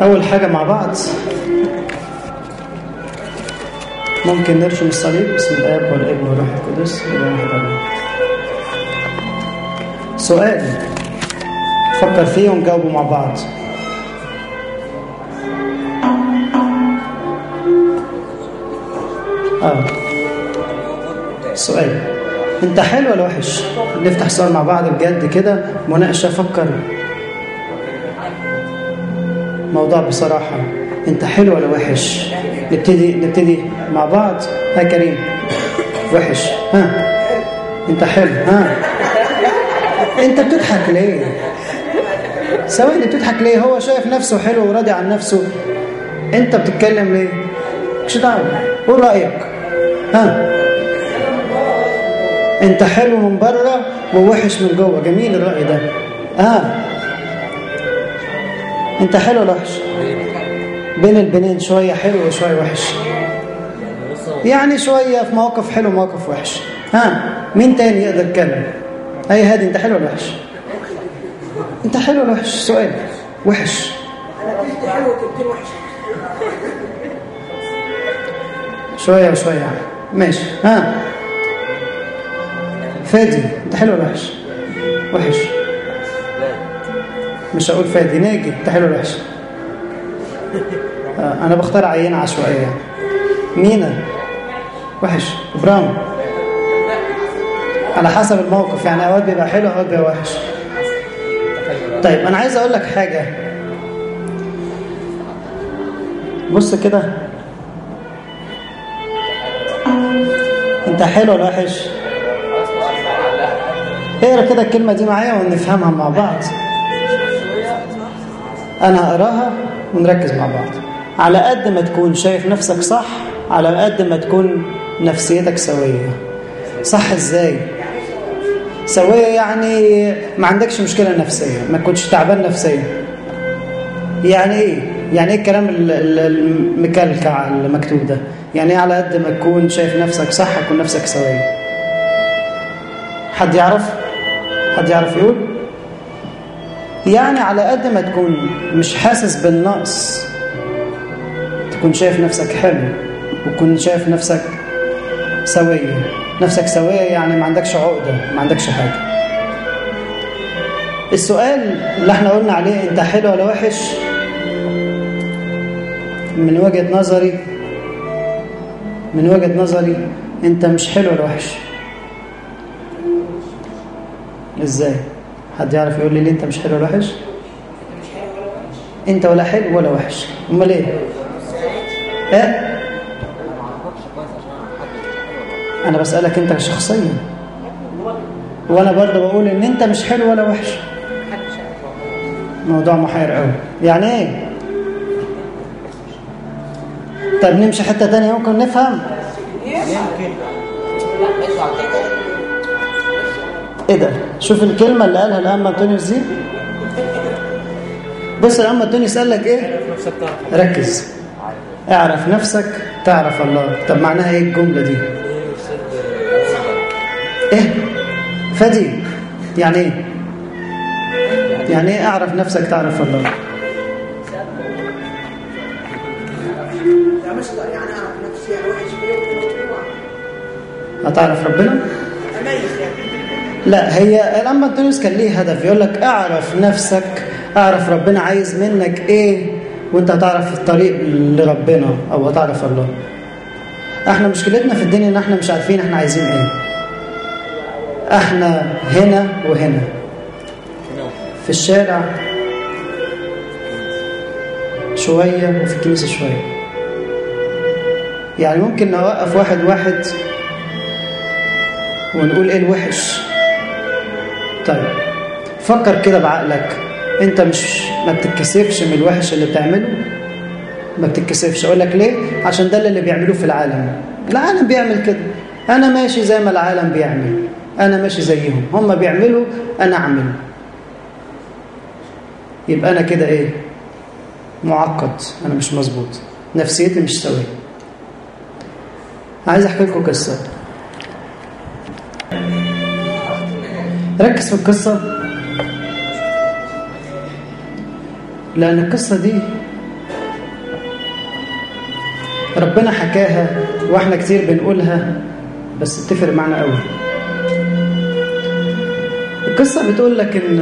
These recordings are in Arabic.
أول حاجة مع بعض. ممكن نرسم الصليب بسم الآب والابن والروح القدس إله واحد. سؤال. فكر فيه ونجاوبه مع بعض. آه. سؤال. أنت حلو ولا وحش؟ نفتح سؤال مع بعض بجد كده. مناقشة فكر. موضوع بصراحة. انت حلو ولا وحش؟ نبتدي نبتدي مع بعض. ها كريم. وحش. ها. انت حلو. ها. انت بتضحك ليه؟ ثواني بتضحك ليه؟ هو شايف نفسه حلو وراضي عن نفسه. انت بتتكلم ليه؟ مش دعوة. قول رأيك. ها. انت حلو من بره ووحش من جوه. جميل الرأي ده. آه انت حلو ولا وحش؟ بين البنين شوية حلو وشوية وحش. يعني شوية في مواقف حلو ومواقف وحش. ها مين تاني يقدر يتكلم؟ أي هادي انت حلو ولا وحش؟ انت حلو ولا وحش؟ سؤال. وحش. شوية وشوية. يعني ماشي. ها. فادي انت حلو ولا وحش؟ وحش. مش هقول فادي ناجي انت حلو ولا وحش آه أنا بختار عينة عشوائية. مينا وحش. إبراهيم على حسب الموقف يعني اوقات بيبقى حلو اوقات بيبقى وحش. طيب أنا عايز أقول لك حاجة. بص كده. أنت حلو ولا وحش؟ اقرأ كده الكلمة دي معايا ونفهمها مع بعض. أنا هقراها ونركز مع بعض. على قد ما تكون شايف نفسك صح على قد ما تكون نفسيتك سوية. صح إزاي؟ سوية يعني ما عندكش مشكلة نفسية ما تكونش تعبان نفسيا. يعني إيه؟ يعني إيه الكلام ال- ال- المكلكع المكتوب ده؟ يعني إيه على قد ما تكون شايف نفسك صح تكون نفسك سوية. حد يعرف؟ حد يعرف يقول؟ يعني على قد ما تكون مش حاسس بالنقص. تكون شايف نفسك حلو وتكون شايف نفسك سوية نفسك سوية يعني ما عندكش عقدة ما عندكش حاجة. السؤال اللي إحنا قلنا عليه انت حلو ولا وحش؟ من وجهة نظري من وجهة نظري انت مش حلو ولا وحش. إزاي؟ حد يعرف يقول لي ليه انت مش حلو ولا وحش؟ انت ولا حلو ولا وحش. امال إيه؟ إيه أنا بسألك انت شخصيا. وأنا برضه بقول ان انت مش حلو ولا وحش. موضوع محير قوي. يعني إيه؟ طب نمشي حتة تانية ممكن نفهم. إيه ده؟ شوف الكلمة اللي قالها الام انطونيوس دي بص الام انطونيوس قال لك إيه؟ ركز. اعرف نفسك تعرف الله. طب معناها إيه الجملة دي؟ إيه؟ فدي. يعني إيه؟ يعني إيه أعرف نفسك تعرف الله؟ هتعرف ربنا؟ أميز يعني. لا هي الأما أنطونيوس كان ليه هدف. يقول لك اعرف نفسك اعرف ربنا عايز منك إيه وانت هتعرف الطريق لربنا أو هتعرف الله. إحنا مشكلتنا في الدنيا ان إحنا مش عارفين إحنا عايزين إيه. إحنا هنا وهنا. في الشارع شوية وفي الكنيسة شوية. يعني ممكن نوقف واحد واحد ونقول إيه الوحش. طيب فكر كده بعقلك. انت مش ما بتتكسفش من الوحش اللي بتعمله؟ ما بتتكسفش. أقول لك ليه؟ عشان ده اللي بيعملوه في العالم. العالم بيعمل كده. أنا ماشي زي ما العالم بيعمل. أنا ماشي زيهم. هم بيعملوا أنا اعمل. يبقى أنا كده إيه؟ معقد. أنا مش مظبوط. نفسيتي مش سوية. عايز احكي لكم قصة. ركز في القصة؟ لأن القصة دي ربنا حكاها وإحنا كتير بنقولها بس بتفرق معنا قوي. القصة بتقول لك إن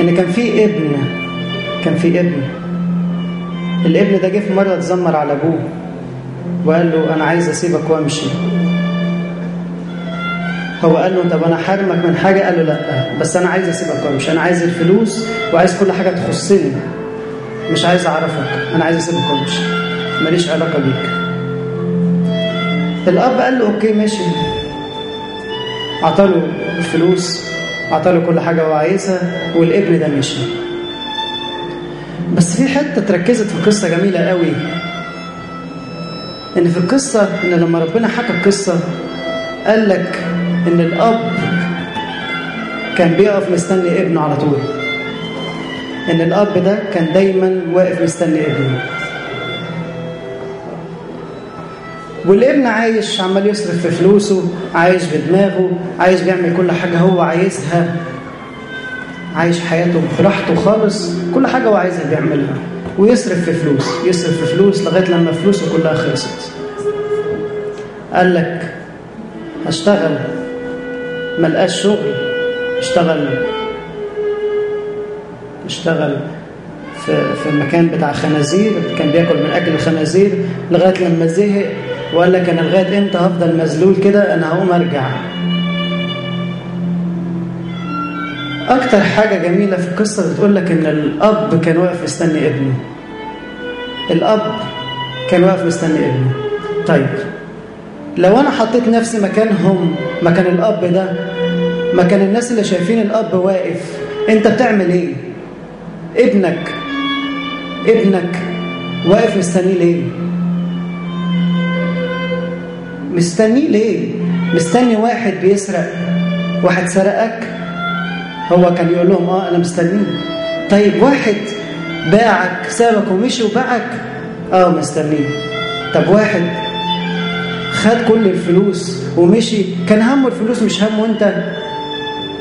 إن كان في ابن كان في ابن. الابن ده جه في مرة اتذمر على أبوه وقال له أنا عايز أسيبك وأمشي. هو قال له طب أنا حارمك من حاجة؟ قال له لا بس أنا عايز أسيبك وامشي أنا عايز الفلوس وعايز كل حاجة تخصني مش عايز أعرفك أنا عايز أسيبك وامشي ماليش علاقة بيك. الأب قال له أوكي ماشي. عطاله الفلوس عطاله كل حاجة هو عايزها والابن ده مشي. بس في حتة اتركزت في القصة جميلة قوي إن في القصة إن لما ربنا حكى القصة قال لك إن الأب كان بيقف مستني ابنه على طول. إن الأب ده كان دايما واقف مستني ابنه. والابن عايش عمال يصرف في فلوسه عايش بدماغه عايش بيعمل كل حاجة هو عايزها. عايش حياته براحته خالص كل حاجة هو عايزها بيعملها. ويصرف في فلوس يصرف في فلوس لغاية لما فلوسه كلها خلصت. قال لك هشتغل ملقاش شغل اشتغل اشتغل في في المكان بتاع خنازير كان بياكل من أكل الخنازير لغاية لما زهق وقال لك أنا لغاية إمتى هفضل مذلول كده؟ أنا هقوم أرجع. أكتر حاجة جميلة في القصة بتقول لك إن الأب كان واقف مستني ابنه. الأب كان واقف مستني ابنه. طيب. لو أنا حطيت نفسي مكانهم مكان الأب ده مكان الناس اللي شايفين الأب واقف أنت بتعمل إيه؟ ابنك ابنك واقف مستنيه ليه؟ مستنيه ليه؟ مستني واحد بيسرق واحد سرقك؟ هو كان يقول لهم آه أنا مستنيه. طيب واحد باعك سابك ومشي وباعك؟ آه مستنيه. طب واحد خد كل الفلوس ومشي. كان همه الفلوس مش همه انت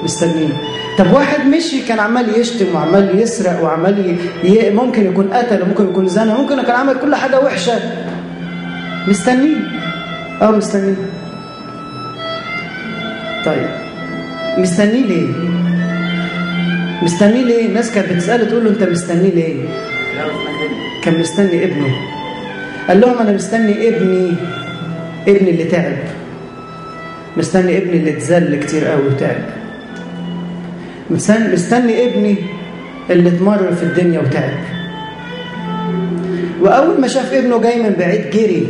مستنيه طب واحد مشي كان عمال يشتم وعمال يسرق وعمال ي... ممكن يكون قتل وممكن يكون زنى ممكن كان عمل كل حاجة وحشة. مستنيه آه مستنيه طيب. مستنيه ليه؟ مستنيه ليه؟ الناس كانت بتسأله تقول له انت مستنيه ليه؟ كان مستني ابنه. قال لهم أنا مستني ابني. ابني اللي تعب. مستني ابني اللي اتذل كتير قوي وتعب. مستني, ابني اللي اتمرر في الدنيا وتعب. وأول ما شاف ابنه جاي من بعيد جري.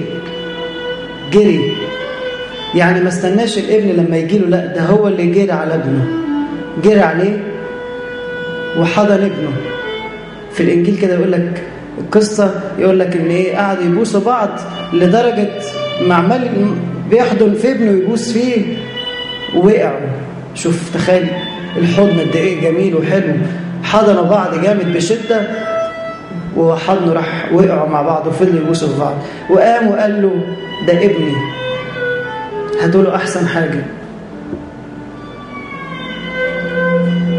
جري. يعني ما استناش الابن لما يجي له لا ده هو اللي جري على ابنه. جري عليه وحضن ابنه. في الإنجيل كده يقول لك القصة يقول لك إن إيه قعدوا يبوسوا بعض لدرجة ما عمال بيحضن في ابنه يبوس فيه ووقعوا شوف تخيل الحضن قد إيه جميل وحلو. حضنوا بعض جامد بشدة وحضنوا راح وقعوا مع بعض وفضلوا يبوسوا في بعض. وقام وقال له ده ابني. هاتوا له أحسن حاجة.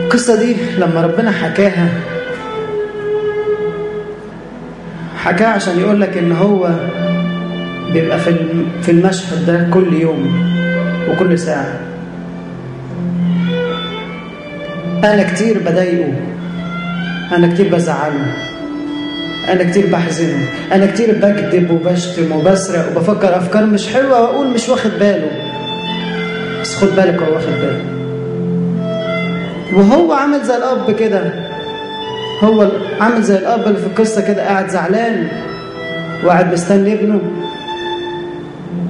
القصة دي لما ربنا حكاها حكاها عشان يقول لك إن هو بيبقى في في المشهد ده كل يوم وكل ساعة. أنا كتير بضايقه أنا كتير بزعله أنا كتير بحزنه أنا كتير بكذب وبشتم وبسرق وبفكر أفكار مش حلوة وأقول مش واخد باله. بس خد بالك هو واخد باله. وهو عامل زي الأب كده. هو عامل زي الأب اللي في القصة كده قاعد زعلان وقاعد مستني ابنه.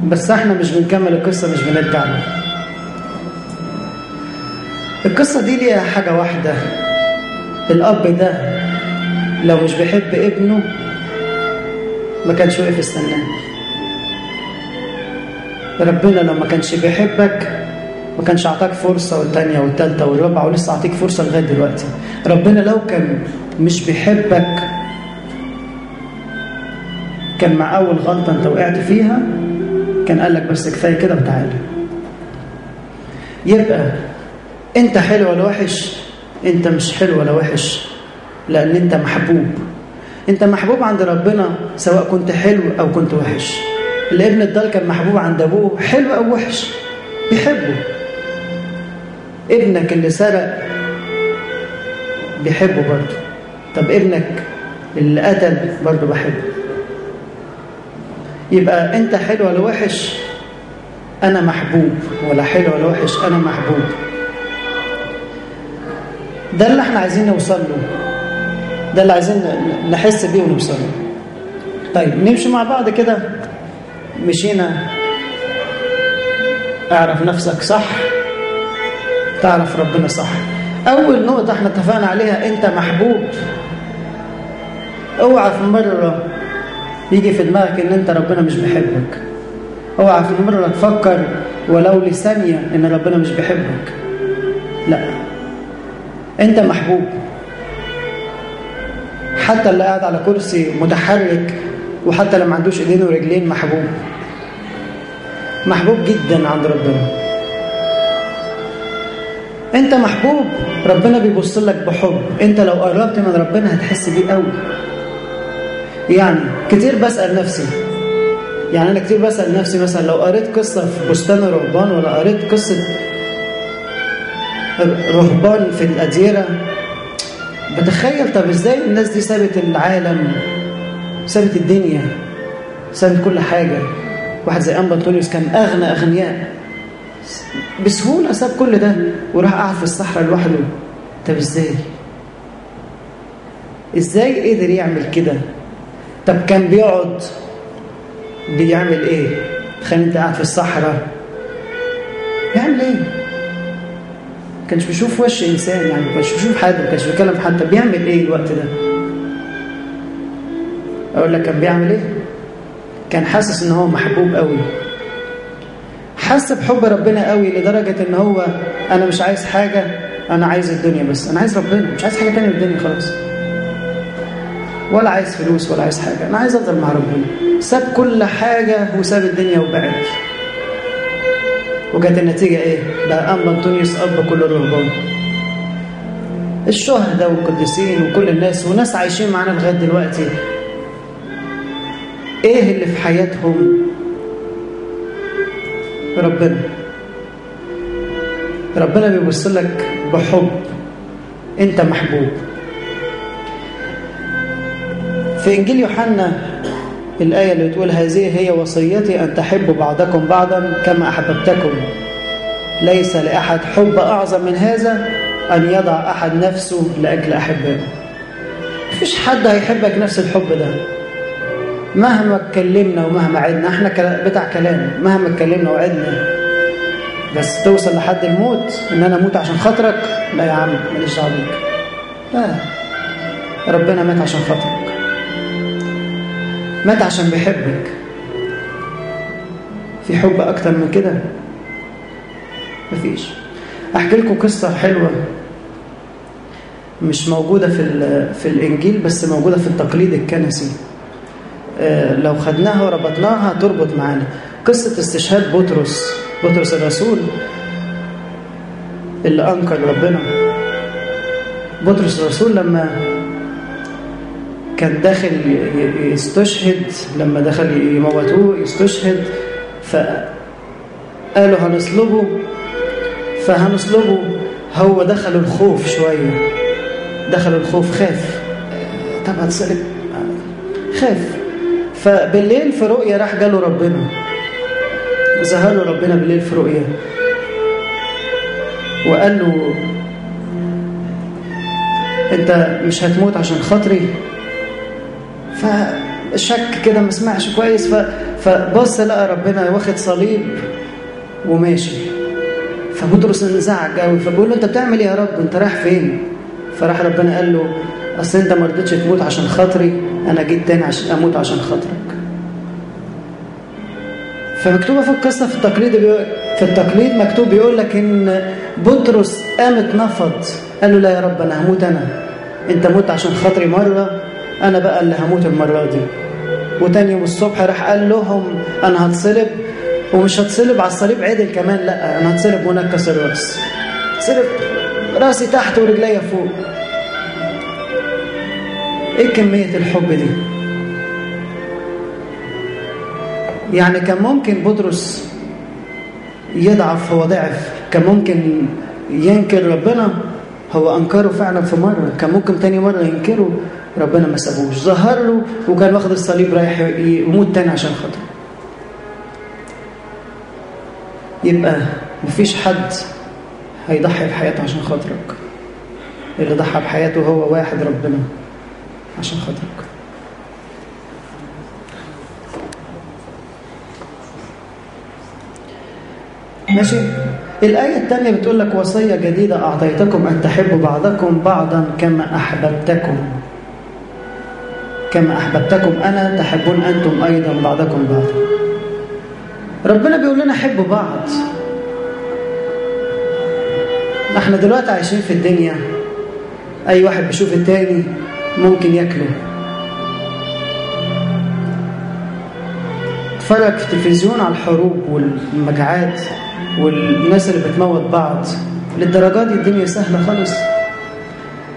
بس إحنا مش بنكمل القصة مش بنرجع له. القصة دي ليها حاجة واحدة. الأب ده لو مش بيحب ابنه ما كانش وقف يستناه. ربنا لو ما كانش بيحبك ما كانش أعطاك فرصة والتانية والتالتة والرابعة ولسه أعطيك فرصة لغاية دلوقتي. ربنا لو كان مش بيحبك كان مع أول غلطة أنت وقعت فيها كان قال لك بس كفاية كده وتعالى. يبقى أنت حلو ولا وحش؟ أنت مش حلو ولا وحش لأن أنت محبوب. أنت محبوب عند ربنا سواء كنت حلو أو كنت وحش. الابن الضال كان محبوب عند أبوه حلو أو وحش بيحبه. ابنك اللي سرق بيحبه برضه. طب ابنك اللي قتل برضه بحبه. يبقى انت حلو ولا وحش؟ أنا محبوب ولا حلو ولا وحش؟ أنا محبوب. ده اللي إحنا عايزين نوصل له. ده اللي عايزين نحس بيه ونوصل له. طيب نمشي مع بعض كده. مشينا. اعرف نفسك صح. تعرف ربنا صح. أول نقطة إحنا اتفقنا عليها أنت محبوب. اوعى في مره يجي في دماغك إن أنت ربنا مش بيحبك. أوعى في مره تفكر ولو لثانية إن ربنا مش بيحبك. لا. أنت محبوب. حتى اللي قاعد على كرسي متحرك وحتى اللي ما عندوش إيدين ورجلين محبوب. محبوب جدا عند ربنا. أنت محبوب ربنا بيبص لك بحب. أنت لو قربت من ربنا هتحس بيه قوي. يعني كتير بسأل نفسي. يعني أنا كتير بسأل نفسي مثلا لو قريت قصة في بستان الرهبان ولا قريت قصة رهبان في الأديرة بتخيل طب إزاي الناس دي سابت العالم سابت الدنيا سابت كل حاجة. واحد زي أنبا أنطونيوس كان أغنى أغنياء. بسهولة ساب كل ده وراح قاعد في الصحراء لوحده. طب إزاي؟ إزاي قدر يعمل كده؟ طب كان بيقعد بيعمل إيه؟ تخيل أنت قاعد في الصحراء. بيعمل إيه؟ كانش بيشوف وش إنسان يعني ما كانش بيشوف حد ما كانش بيتكلم حد. طب بيعمل إيه الوقت ده؟ أقول لك كان بيعمل إيه؟ كان حاسس إن هو محبوب قوي. حس بحب ربنا قوي لدرجة إن هو أنا مش عايز حاجة أنا عايز الدنيا بس. أنا عايز ربنا مش عايز حاجة تانية في الدنيا خلاص. ولا عايز فلوس ولا عايز حاجة. أنا عايز أفضل مع ربنا. ساب كل حاجة وساب الدنيا وبعد وجت النتيجة إيه؟ بقى أنبا أنطونيوس أب كل الرهبان. الشهداء والقديسين وكل الناس وناس عايشين معانا لغاية دلوقتي. إيه اللي في حياتهم؟ ربنا. ربنا بيبص لك بحب. أنت محبوب. في إنجيل يوحنا الآية اللي بتقول هذه هي وصيتي أن تحبوا بعضكم بعضا كما أحببتكم. ليس لأحد حب أعظم من هذا أن يضع أحد نفسه لأجل احبائه مفيش حد هيحبك نفس الحب ده. مهما اتكلمنا ومهما عدنا إحنا بتاع كلام مهما اتكلمنا وعدنا. بس توصل لحد الموت إن أنا أموت عشان خاطرك؟ لا يا عم ماليش دعوة بيك. لا. ربنا مات عشان خاطرك. مات عشان بيحبك. في حب أكتر من كده؟ مفيش. أحكي لكم قصة حلوة. مش موجودة في في الإنجيل بس موجودة في التقليد الكنسي. لو خدناها وربطناها تربط معانا. قصة استشهاد بطرس. بطرس الرسول اللي أنكر ربنا. بطرس الرسول لما كان داخل يستشهد لما دخل يموتوه يستشهد فقالوا هنصلبه. فهنصلبه. هو دخل الخوف شوية. دخل الخوف خاف. طب هتصلب خاف. فبالليل في رؤية راح جاله ربنا. ظهر له ربنا بالليل في رؤية. وقال له أنت مش هتموت عشان خاطري؟ فشك كده ما سمعش كويس. فبص لقى ربنا واخد صليب وماشي. فبطرس انزعج قوي. فبيقول له أنت بتعمل إيه يا رب؟ أنت رايح فين؟ فراح ربنا قال له أصل أنت ما رضيتش تموت عشان خاطري أنا جيت تاني عشان أموت عشان خاطرك. فمكتوبة في القصة في التقليد في التقليد مكتوب بيقول لك إن بطرس قام اتنفض قال له لا يا رب أنا هموت أنا. أنت موت عشان خاطري مرة أنا بقى اللي هموت المرة دي. وتاني يوم الصبح راح قال لهم أنا هتصلب. ومش هتصلب على الصليب عدل كمان. لأ أنا هتصلب منكس الرأس. هتصلب رأسي تحت ورجليا فوق. إيه كمية الحب دي؟ يعني كان ممكن بطرس يضعف هو ضعف كان ممكن ينكر ربنا. هو أنكره فعلا في مرة. كان ممكن تاني مرة ينكره. ربنا ما سابوش. ظهر له وكان واخد الصليب رايح يموت تاني عشان خاطره يبقى مفيش حد هيضحي بحياته عشان خاطرك. اللي ضحى بحياته هو واحد ربنا عشان خاطرك. ماشي؟ الآية الثانية بتقول لك وصية جديدة أعطيتكم أن تحبوا بعضكم بعضا كما أحببتكم. كما أحببتكم أنا تحبون أنتم أيضا بعضكم بعضا. ربنا بيقول لنا حبوا بعض. إحنا دلوقتي عايشين في الدنيا. أي واحد بيشوف التاني ممكن ياكله. اتفرج في التلفزيون على الحروب والمجاعات والناس اللي بتموت بعض. للدرجة دي الدنيا سهلة خالص.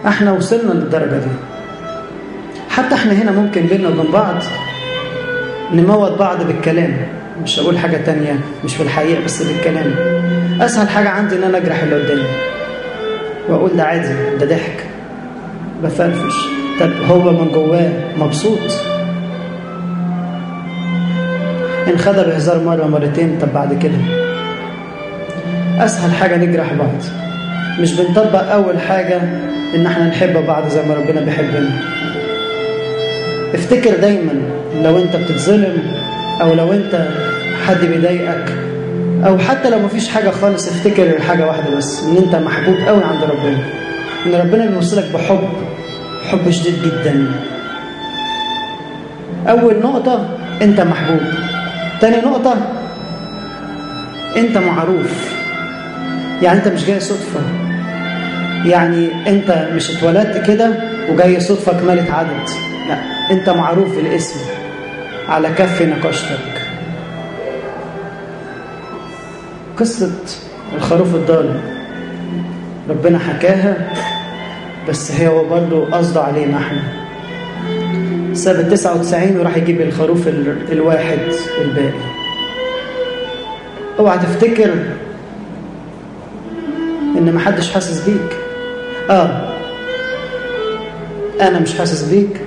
إحنا وصلنا للدرجة دي. حتى إحنا هنا ممكن بيننا وبين بعض نموت بعض بالكلام. مش هقول حاجة تانية مش في الحقيقة بس بالكلام. أسهل حاجة عندي إن أنا أجرح اللي قدامي. وأقول ده عادي ده ضحك. بفرفش. طب هو من جواه مبسوط؟ انخدع بهزار مرة مرتين طب بعد كده؟ أسهل حاجة نجرح بعض. مش بنطبق أول حاجة إن إحنا نحب بعض زي ما ربنا بيحبنا. افتكر دايما لو انت بتتظلم أو لو انت حد بيضايقك أو حتى لو مفيش حاجة خالص افتكر حاجة واحدة بس إن انت محبوب قوي عند ربنا. إن ربنا بيوصلك بحب حب شديد جدا. أول نقطة انت محبوب. تاني نقطة انت معروف. يعني انت مش جاي صدفة. يعني انت مش اتولدت كده وجاي صدفة كمالة عدد لا. انت معروف بالاسم. على كف نقاشتك. قصة الخروف الضال ربنا حكاها بس هي هو برضه قصده علينا إحنا. ساب ال 99 وراح يجيب الخروف الواحد الباقي. اوعى تفتكر إن محدش حاسس بيك. آه. أنا مش حاسس بيك.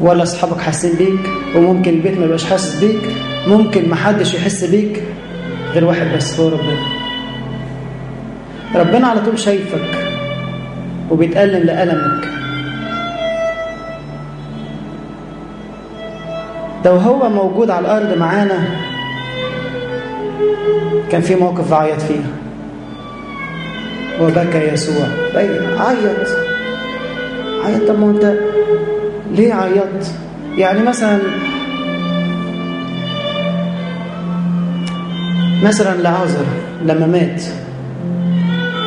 ولا أصحابك حاسين بيك وممكن البيت ما يبقاش حاسس بيك ممكن ما حدش يحس بيك غير واحد بس هو ربنا. ربنا على طول شايفك وبيتألم لألمك. لو هو موجود على الأرض معانا كان في موقف عيط فيه وبكى يسوع. عيط. عيط طب ما انت ليه عيطت؟ يعني مثلا مثلا لعازر لما مات.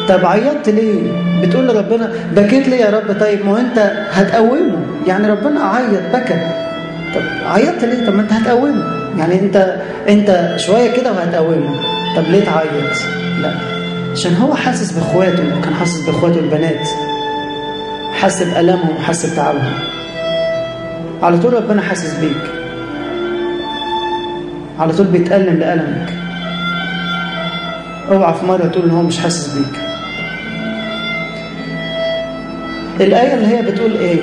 طب عيطت ليه؟ بتقول لربنا بكيت ليه يا رب؟ طيب ما انت هتقومه. يعني ربنا عيط بكى. طب عيطت ليه؟ طب ما انت هتقومه. يعني انت انت شوية كده وهتقومه. طب ليه تعيط؟ لا. عشان هو حاسس بإخواته كان حاسس بإخواته البنات. حاسس بألمهم وحاسس بتعبهم على طول ربنا حاسس بيك. على طول بيتألم لألمك. اوعى في مرة تقول إن هو مش حاسس بيك. الآية اللي هي بتقول إيه؟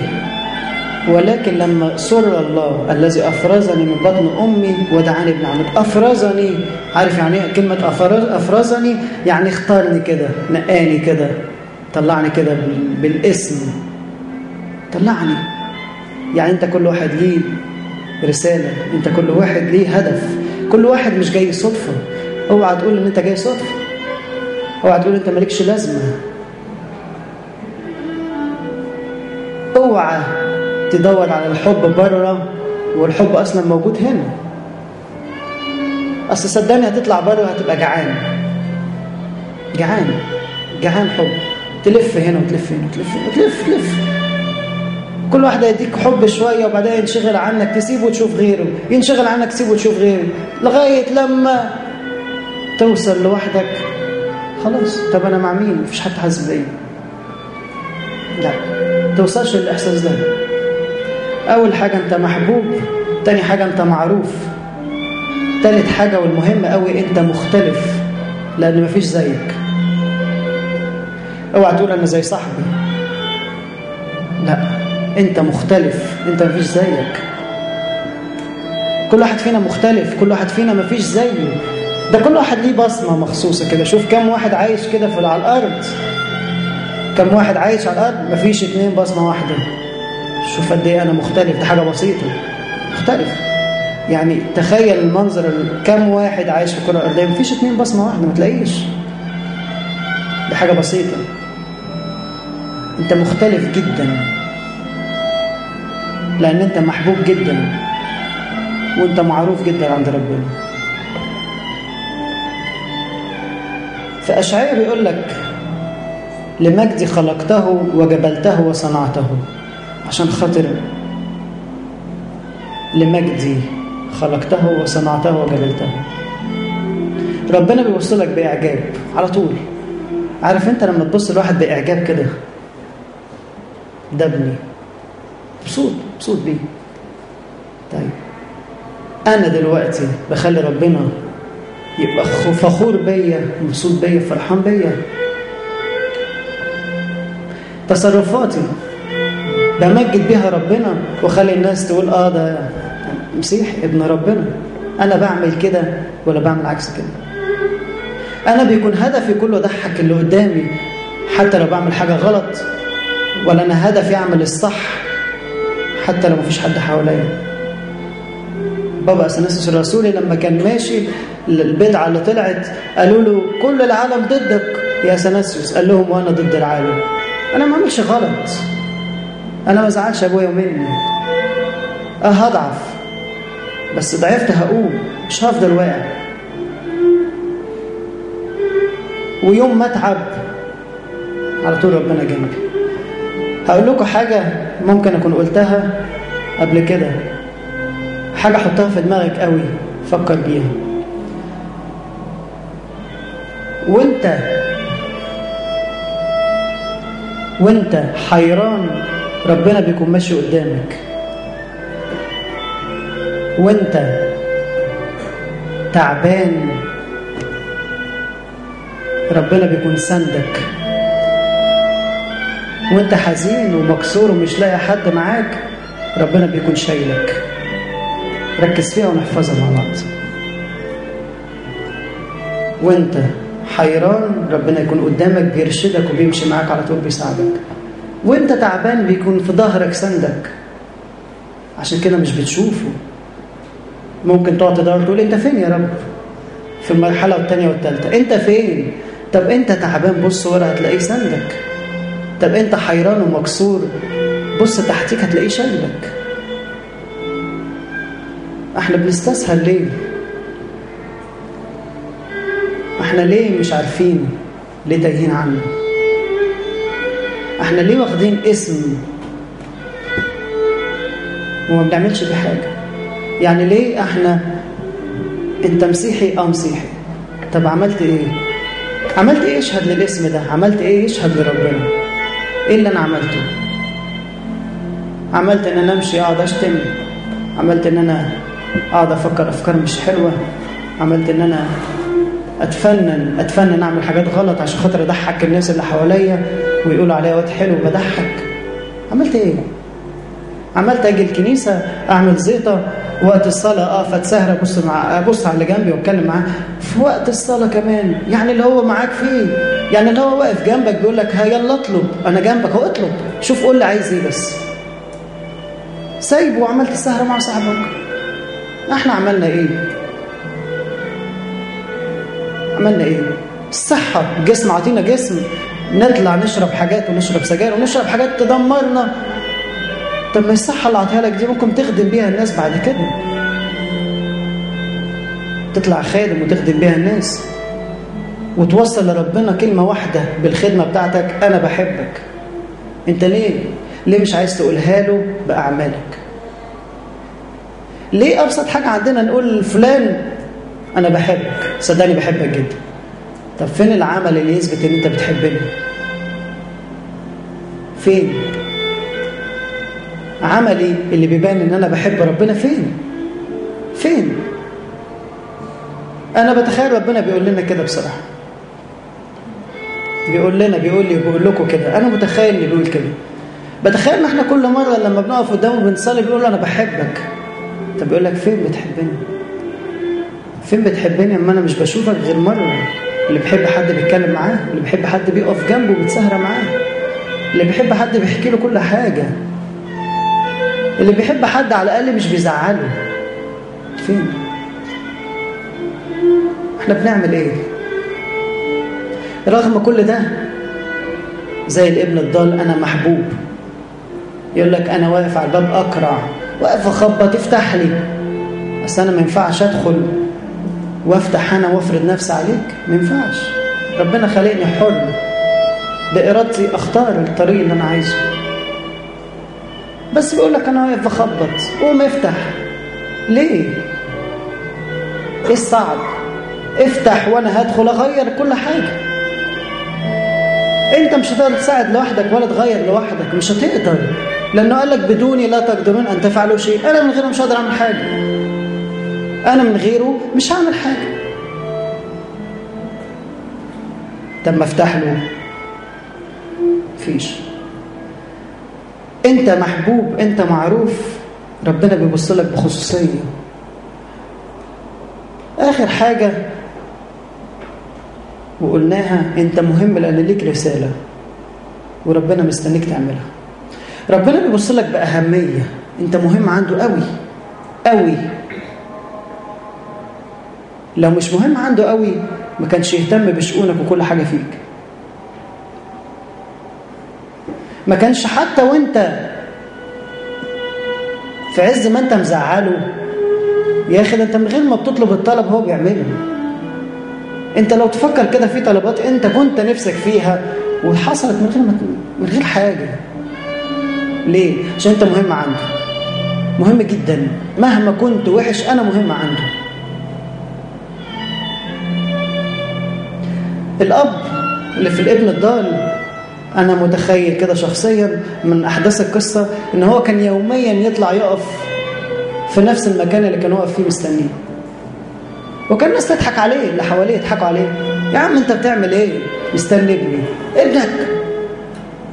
ولكن لما سر الله الذي أفرزني من بطن أمي ودعاني بنعمة أفرزني. عارف يعني إيه كلمة أفرز أفرزني؟ يعني اختارني كده نقاني كده طلعني كده بالاسم. طلعني. يعني انت كل واحد ليه رسالة انت كل واحد ليه هدف. كل واحد مش جاي صدفة. اوعى تقول ان انت جاي صدفة. اوعى تقول انت مالكش لازمة. اوعى تدور على الحب بره والحب أصلا موجود هنا. اصل صدقني هتطلع بره هتبقى جعان. جعان. جعان حب. تلف هنا وتلف هنا وتلف هنا وتلف تلف. كل واحد يديك حب شوية وبعدين ينشغل عنك تسيبه وتشوف غيره. ينشغل عنك تسيبه وتشوف غيره. لغاية لما توصل لوحدك خلاص. طب أنا مع مين؟ مفيش حد حاسس بيا. لا توصلش للإحساس ده. أول حاجة أنت محبوب تاني حاجة أنت معروف. تالت حاجة والمهم قوي أنت مختلف لأن مفيش زيك. اوعى تقول أنا زي صاحبي. لا. أنت مختلف أنت مفيش زيك. كل واحد فينا مختلف كل واحد فينا مفيش زيه. ده كل واحد ليه بصمة مخصوصة كده. شوف كم واحد عايش كده في على الأرض. كم واحد عايش على الأرض مفيش اتنين بصمة واحدة. شوف قد إيه أنا مختلف. ده حاجة بسيطة. مختلف. يعني تخيل المنظر كم واحد عايش في الكرة الأرضية. مفيش اتنين بصمة واحدة ما تلاقيش. دي حاجة بسيطة. أنت مختلف جدا. لأن أنت محبوب جدا. وأنت معروف جدا عند ربنا. فأشعير بيقول لك لمجدي خلقته وجبلته وصنعته عشان خاطر لمجدي خلقته وصنعته وجبلته. ربنا بيوصلك بإعجاب على طول. عارف أنت لما تبص لواحد بإعجاب كده؟ ده ابني مبسوط مبسوط بيه. طيب. أنا دلوقتي بخلي ربنا يبقى فخور بيا مبسوط بيا فرحان بيا. تصرفاتي بمجد بيها ربنا واخلي الناس تقول آه ده مسيح ابن ربنا. أنا بعمل كده ولا بعمل عكس كده؟ أنا بيكون هدفي كله أضحك اللي قدامي حتى لو بعمل حاجة غلط ولا أنا هدفي أعمل الصح حتى لو مفيش حد حواليا. بابا اثناسيوس الرسولي لما كان ماشي البدعه اللي طلعت قالوا له كل العالم ضدك. يا اثناسيوس قال لهم وأنا ضد العالم. أنا ما عملش غلط. أنا ما زعلش أبويا ومني أه هضعف. بس ضعفت هقوم. مش هفضل واقع. ويوم ما أتعب على طول ربنا جنبي. هقول لكم حاجة ممكن أكون قلتها قبل كده. حاجة حطها في دماغك قوي فكر بيها. وأنت وأنت حيران ربنا بيكون ماشي قدامك. وأنت تعبان ربنا بيكون سندك. وانت حزين ومكسور ومش لاقي حد معاك ربنا بيكون شايلك ركز فيها ونحفظها مع بعض. وانت حيران ربنا يكون قدامك بيرشدك وبيمشي معاك على طول بيساعدك. وانت تعبان بيكون في ظهرك سندك. عشان كده مش بتشوفه. ممكن تقعد تدور تقول انت فين يا رب؟ في المرحلة الثانية والثالثه انت فين؟ طب انت تعبان بص ورا هتلاقيه سندك. طب انت حيران ومكسور بص تحتيك هتلاقيه شايلك. إحنا بنستسهل ليه؟ إحنا ليه مش عارفين ليه تايهين عنه إحنا ليه واخدين اسم وما بنعملش بيه حاجة؟ يعني ليه إحنا انت مسيحي آه مسيحي؟ طب عملت إيه؟ عملت إيه يشهد للاسم ده؟ عملت إيه يشهد لربنا؟ إيه اللي أنا عملته؟ عملت إن أنا أمشي أقعد أشتم. عملت إن أنا أقعد أفكر أفكار مش حلوة. عملت إن أنا أتفنن أتفنن أعمل حاجات غلط عشان خاطر أضحك الناس اللي حواليا ويقولوا عليا واد حلو بضحك عملت إيه؟ عملت أجي الكنيسة أعمل زيطة وقت الصلاة اقف اتسهر ابص مع ابص على اللي جنبي واتكلم معاه. في وقت الصلاة كمان يعني اللي هو معاك فيه يعني اللي هو واقف جنبك بيقول لك ها يلا اطلب أنا جنبك أهو اطلب شوف قول لي عايز إيه بس. سايبه وعملت السهرة مع صاحبك إحنا عملنا إيه؟ عملنا إيه؟ الصحه الجسم عطينا جسم نطلع نشرب حاجات ونشرب سجاير ونشرب حاجات تدمرنا. طب ما الصحة اللي عطيها لك دي ممكن تخدم بيها الناس بعد كده تطلع خادم وتخدم بيها الناس وتوصل لربنا كلمة واحدة بالخدمة بتاعتك أنا بحبك أنت ليه؟ ليه مش عايز تقولها له بأعمالك؟ ليه أبسط حاجة عندنا نقول فلان أنا بحبك صدقني بحبك جدا طب فين العمل اللي يثبت إن أنت بتحبني؟ فين؟ عملي اللي بيبان إن أنا بحب ربنا فين؟ فين؟ أنا بتخيل ربنا بيقول لنا كده بصراحة. بيقول لنا بيقول لي بيقول لكم كده. أنا متخيل اللي بيقول كده. بتخيل ان إحنا كل مرة لما بنقف قدامه بنصلي بيقول أنا بحبك. طب بيقول لك فين بتحبني؟ فين بتحبني أما أنا مش بشوفك غير مرة؟ اللي بيحب حد بيتكلم معاه اللي بيحب حد بيقف جنبه وبيتسهر معاه اللي بيحب حد بيحكي له كل حاجة. اللي بيحب حد على الأقل مش بيزعله. فين؟ إحنا بنعمل إيه؟ رغم كل ده زي الابن الضال أنا محبوب. يقول لك أنا واقف على الباب أقرع واقف اخبط افتح لي. بس أنا ما ينفعش أدخل وأفتح أنا وأفرض نفسي عليك. ما ينفعش. ربنا خلقني حر. بإرادتي أختار الطريق اللي أنا عايزه. بس بيقول لك أنا واقف اخبط قوم افتح. ليه؟ إيه الصعب؟ افتح وأنا هدخل أغير كل حاجة. أنت مش هتقدر تساعد لوحدك ولا تغير لوحدك مش هتقدر. لأنه قال لك بدوني لا تقدرون أن تفعلوا شيء. أنا من غيره مش هقدر أعمل حاجة. أنا من غيره مش هعمل حاجة. طب ما افتح له. فيش. انت محبوب انت معروف. ربنا بيبص لك بخصوصية. آخر حاجة وقلناها انت مهم لأن ليك رسالة. وربنا مستنيك تعملها. ربنا بيبص لك بأهمية. انت مهم عنده قوي قوي. لو مش مهم عنده قوي ما كانش يهتم بشؤونك وكل حاجة فيك. ما كانش حتى وانت في عز ما انت مزعله. يا أخي ده انت من غير ما بتطلب الطلب هو بيعمله. انت لو تفكر كده في طلبات انت كنت نفسك فيها وحصلت من غير من غير حاجة. ليه؟ عشان انت مهم عنده. مهم جدا. مهما كنت وحش أنا مهم عنده. الأب اللي في الابن الضال أنا متخيل كده شخصيا من أحداث القصة إن هو كان يوميا يطلع يقف في نفس المكان اللي كان واقف فيه مستنيه. وكان الناس تضحك عليه اللي حواليه يضحكوا عليه. يا عم أنت بتعمل إيه؟ مستني ابني. ابنك؟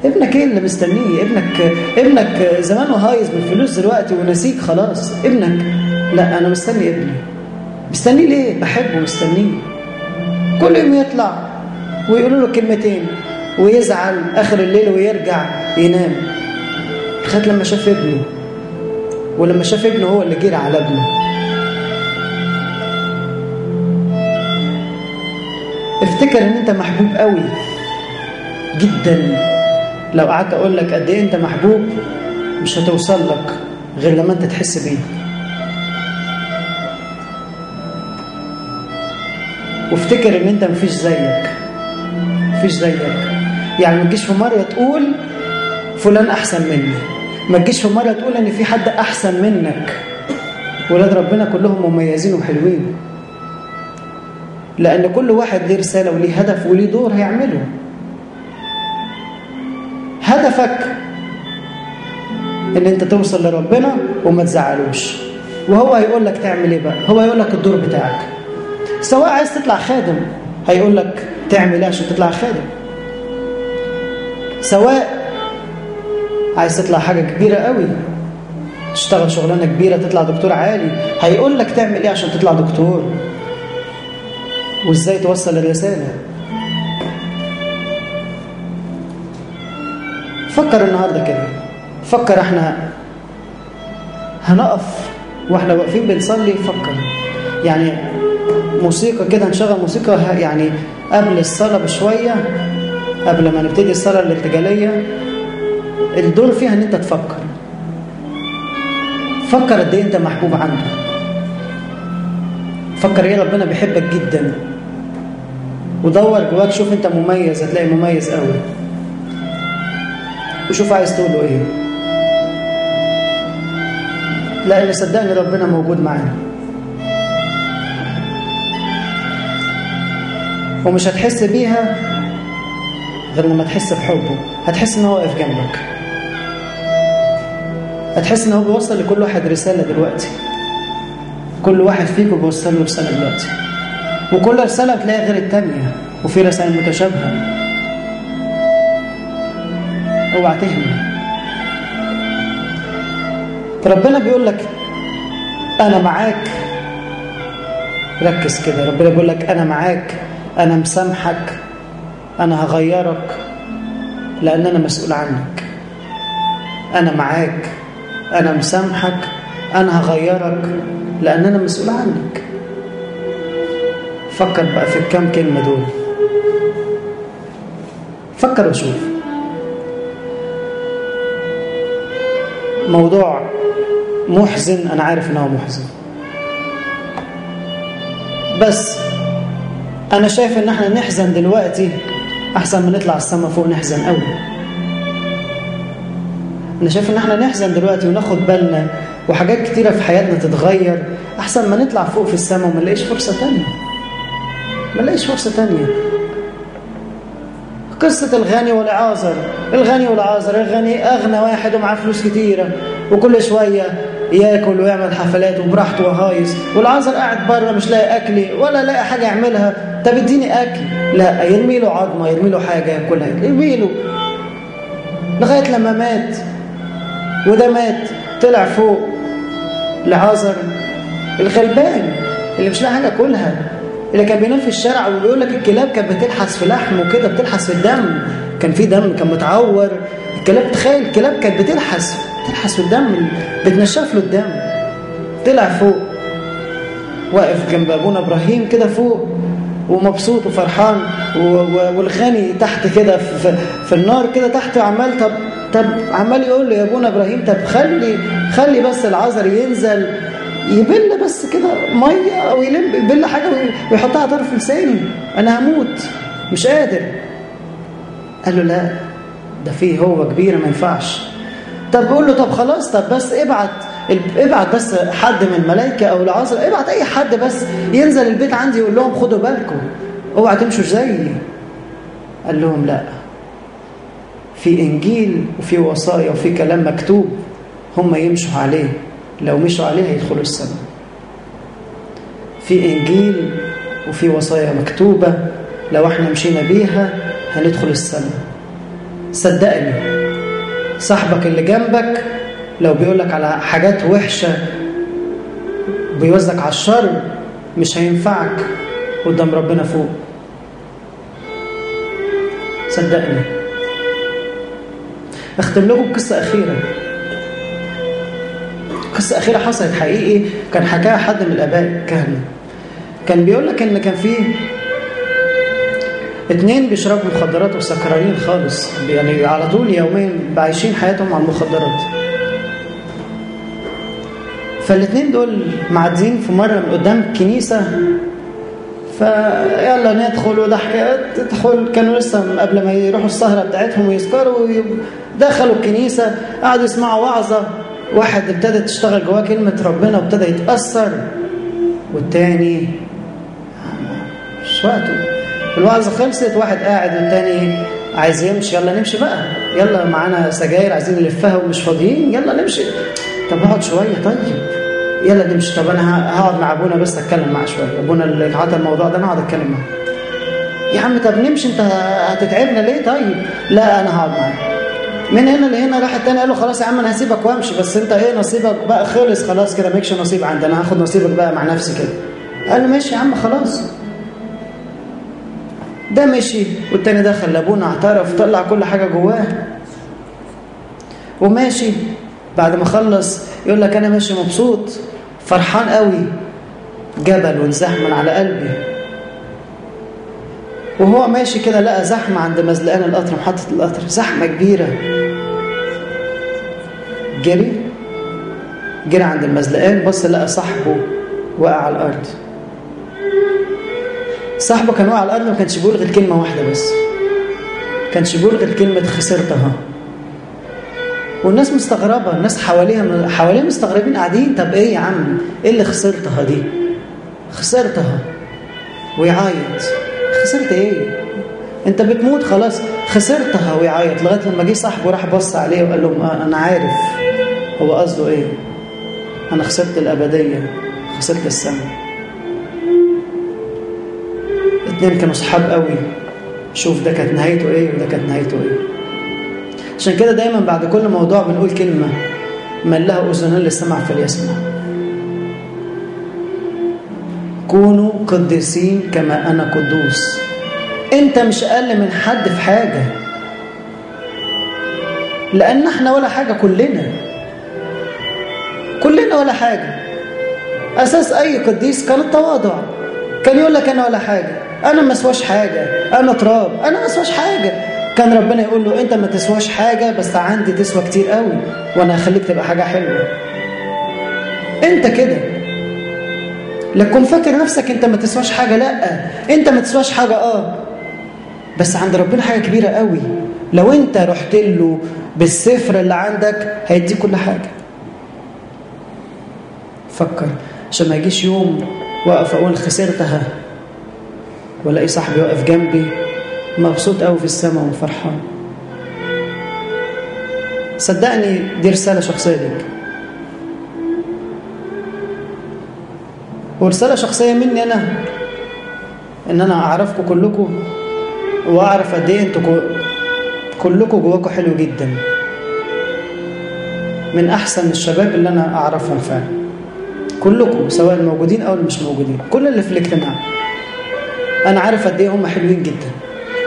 ابنك إيه اللي مستنيه؟ ابنك ابنك زمانه هايز بالفلوس دلوقتي ونسيك خلاص. ابنك؟ لا أنا مستني ابني. مستنيه ليه؟ بحبه مستنيه. كل يوم يطلع ويقولوا له كلمتين. ويزعل آخر الليل ويرجع ينام. لغاية لما شاف ابنه ولما شاف ابنه هو اللي جري على ابنه. افتكر إن أنت محبوب قوي جدا. لو قعدت أقول لك قد إيه أنت محبوب مش هتوصل لك غير لما أنت تحس بيه. وافتكر إن أنت مفيش زيك مفيش زيك. يعني ما تجيش في مرة تقول فلان أحسن مني. ما تجيش في مرة تقول إن في حد أحسن منك. ولاد ربنا كلهم مميزين وحلوين. لأن كل واحد ليه رسالة وليه هدف وليه دور هيعمله. هدفك إن أنت توصل لربنا وما تزعلوش. وهو هيقول لك تعمل إيه بقى؟ هو هيقول لك الدور بتاعك. سواء عايز تطلع خادم هيقول لك تعمل إيه عشان تطلع خادم؟ سواء عايز تطلع حاجة كبيرة قوي تشتغل شغلانة كبيرة تطلع دكتور عالي هيقول لك تعمل إيه عشان تطلع دكتور؟ وإزاي توصل الرسالة؟ فكر النهاردة كده فكر إحنا هنقف وإحنا واقفين بنصلي فكر. يعني موسيقى كده نشغل موسيقى يعني قبل الصلاة بشوية قبل ما نبتدي الصلاة الارتجالية الدور فيها إن أنت تفكر. فكر قد إيه أنت محبوب عنده فكر إيه ربنا بيحبك جدا. ودور جواك شوف أنت مميز هتلاقي مميز قوي. وشوف عايز تقول إيه. لأن صدقني ربنا موجود معانا. ومش هتحس بيها غير لما تحس بحبه. هتحس إن هو واقف جنبك. هتحس إن هو بيوصل لكل واحد رسالة دلوقتي. كل واحد فيكم بيوصل له رسالة دلوقتي. وكل رسالة بتلاقي غير التانية. وفي رسائل متشابهة. اوعى تهمل. ربنا بيقول لك أنا معاك. ركز كده. ربنا بيقول لك أنا معاك. أنا مسامحك. أنا هغيرك لأن أنا مسؤول عنك. أنا معاك. أنا مسامحك. أنا هغيرك لأن أنا مسؤول عنك. فكر بقى في الكام كلمة دول. فكر وشوف. موضوع محزن أنا عارف إن هو محزن. بس أنا شايف إن إحنا نحزن دلوقتي أحسن ما نطلع السما فوق نحزن قوي أنا شايف إن إحنا نحزن دلوقتي وناخد بالنا وحاجات كتيرة في حياتنا تتغير. أحسن ما نطلع فوق في السما وما نلاقيش فرصة تانية. ما نلاقيش فرصة تانية. قصة الغني والعازر. الغني والعازر الغني أغنى واحد ومعاه فلوس كتيرة. وكل شوية ياكل ويعمل حفلات وبراحته وهايص. والعازر قاعد بره مش لاقي أكل ولا لاقي حاجة يعملها. طب اديني أكل. لا يرمي له عظمة يرمي له حاجة ياكلها. يرمي له. لغاية لما مات. وده مات. طلع فوق. لعازر الغلبان. اللي مش لاقي حاجة ياكلها. اللي كان بينام في الشارع وبيقول لك الكلاب كانت بتلحس في لحمه كده بتلحس في الدم. كان في دم كان متعور. الكلاب تخيل الكلاب كانت بتلحس بتلحس في الدم بتنشف له الدم. طلع فوق. واقف جنب أبونا إبراهيم كده فوق. ومبسوط وفرحان والغني تحت كده في, النار كده تحت وعمال طب طب عمال يقول له يا ابونا إبراهيم طب خلي خلي بس العذر ينزل يبل بس كده مية أو يلم يبل حاجة ويحطها على طرف لساني. أنا هموت مش قادر. قال له لا ده فيه هو كبيرة ما ينفعش. طب بيقول له طب خلاص طب بس ابعت. ابعت بس حد من الملائكة أو العذراء ابعت أي حد بس ينزل البيت عندي يقول لهم خدوا بالكم. اوعى تمشوا زيي قال لهم لا. في إنجيل وفي وصايا وفي كلام مكتوب هم يمشوا عليه. لو مشوا عليها يدخلوا السماء. في إنجيل وفي وصايا مكتوبة لو إحنا مشينا بيها هندخل السماء. صدقني صاحبك اللي جنبك لو بيقولك على حاجات وحشة بيوزك على الشر مش هينفعك قدام ربنا فوق. صدقني. اختم لكم قصة أخيرة. قصة أخيرة حصلت حقيقي. كان حكاها حد من الآباء الكهنة كان بيقول لك إن كان في اتنين بيشربوا مخدرات وسكرانين خالص. يعني على طول يوميا عايشين حياتهم على المخدرات. فالاتنين دول معديين في مرة من قدام الكنيسة. فيلا ندخل وده حكايات تدخل كانوا لسه قبل ما يروحوا السهرة بتاعتهم ويسكروا دخلوا الكنيسة. قعدوا يسمعوا وعظة. واحد ابتدت تشتغل جواه كلمة ربنا وابتدى يتأثر. والتاني مش وقته. الوعظة خلصت واحد قاعد والتاني عايز يمشي. يلا نمشي بقى. يلا معانا سجاير عايزين نلفها ومش فاضيين. يلا نمشي. طب اقعد شوية. طيب. يلا نمشي طب أنا هقعد مع أبونا بس أتكلم معاه شوية. أبونا اللي عطى الموضوع ده أنا هقعد أتكلم معاه. يا عم طب نمشي أنت هتتعبنا ليه؟ طيب. لا أنا هقعد معاه. من هنا لهنا راح التاني قال له خلاص يا عم أنا هسيبك وأمشي. بس أنت إيه نصيبك بقى خلص خلاص كده مالكش نصيب عندي. أنا هاخد نصيبك بقى مع نفسي كده. قال له ماشي يا عم خلاص. ده مشي والتاني دخل لأبونا اعترف طلع كل حاجة جواه. وماشي. بعد ما خلص يقول لك أنا ماشي مبسوط فرحان قوي جبل وانزاح من على قلبي. وهو ماشي كده لقى زحمة عند مزلقان القطر محطة القطر زحمة كبيرة. جري جري عند المزلقان بص لقى صاحبه وقع على الأرض. صاحبه كان واقع على الأرض ما كانش بيقول غير كلمة واحدة بس. كانش بيقول غير كلمة خسرتها. والناس مستغربة الناس حواليها حواليها مستغربين قاعدين طب إيه يا عم؟ إيه اللي خسرتها دي؟ خسرتها. ويعيط. خسرت إيه؟ أنت بتموت خلاص. خسرتها ويعيط لغاية لما جه صاحبه راح بص عليه وقال له أنا عارف هو قصده إيه. أنا خسرت الأبدية خسرت السماء. اتنين كانوا صحاب قوي. شوف ده كانت نهايته إيه وده كانت نهايته إيه. عشان كده دايما بعد كل موضوع بنقول كلمة من له اذنان للسمع فليسمع. كونوا قديسين كما أنا قدوس. أنت مش أقل من حد في حاجة. لأن إحنا ولا حاجة كلنا. كلنا ولا حاجة. أساس أي قديس كان التواضع. كان يقول لك أنا ولا حاجة. أنا ما أسواش حاجة. أنا تراب. أنا ما أسواش حاجة. كان ربنا يقول له انت ما تسواش حاجة بس عندي تسوى كتير قوي وأنا هخليك تبقى حاجة حلوة. انت كده. لكن فاكر نفسك انت ما تسواش حاجة لأ. انت ما تسواش حاجة آه. بس عند ربنا حاجة كبيرة قوي. لو انت رحت له بالسفر اللي عندك هيديك كل حاجة. فكر عشان ما يجيش يوم واقف أقول خسرتها وألاقي صاحبي واقف جنبي. مبسوط قوي في السماء وفرحان. صدقني دي رسالة شخصية ليك. ورسالة شخصية مني أنا إن أنا أعرفكم كلكم وأعرف قد إيه أنتوا كلكم جواكم حلو جدا. من أحسن الشباب اللي أنا أعرفهم فعلا. كلكم سواء الموجودين أو مش موجودين. كل اللي في الاجتماع. أنا عارف قد إيه هم حلوين جدا.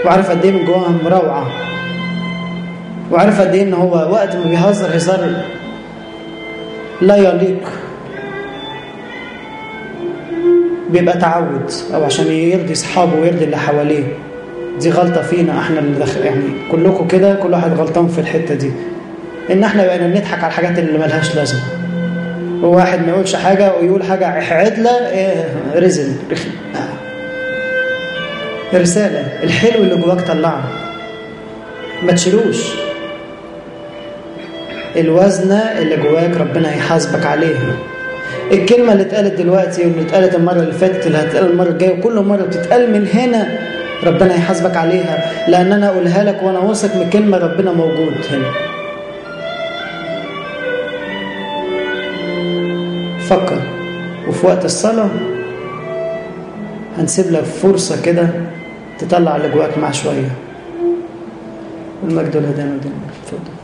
وعارف قد إيه من جواهم روعه وعارف قد إيه إن هو وقت ما بيهزر هزار لا يليق. بيبقى تعود أو عشان يرضي اصحابه ويرضي اللي حواليه. دي غلطة فينا إحنا اللي يعني كلكم كده كل واحد غلطان في الحتة دي. إن إحنا بقينا بنضحك على الحاجات اللي ملهاش لازمة. وواحد ما يقولش حاجة ويقول حاجة عدله إيه رزل رخم رسالة الحلو اللي جواك طلعه ما تشيلوش. الوزنة اللي جواك ربنا هيحاسبك عليها. الكلمة اللي اتقالت دلوقتي واللي اتقالت المرة اللي فاتت اللي هتتقال المرة الجاية وكل مرة بتتقال من هنا ربنا هيحاسبك عليها. لأن أنا أقولها لك وأنا واثق من كلمة ربنا موجود هنا. فكر. وفي وقت الصلاة هنسيب لك فرصة كده تطلع اللي جواك مع شوية. والمجد والهداية والدين اتفضل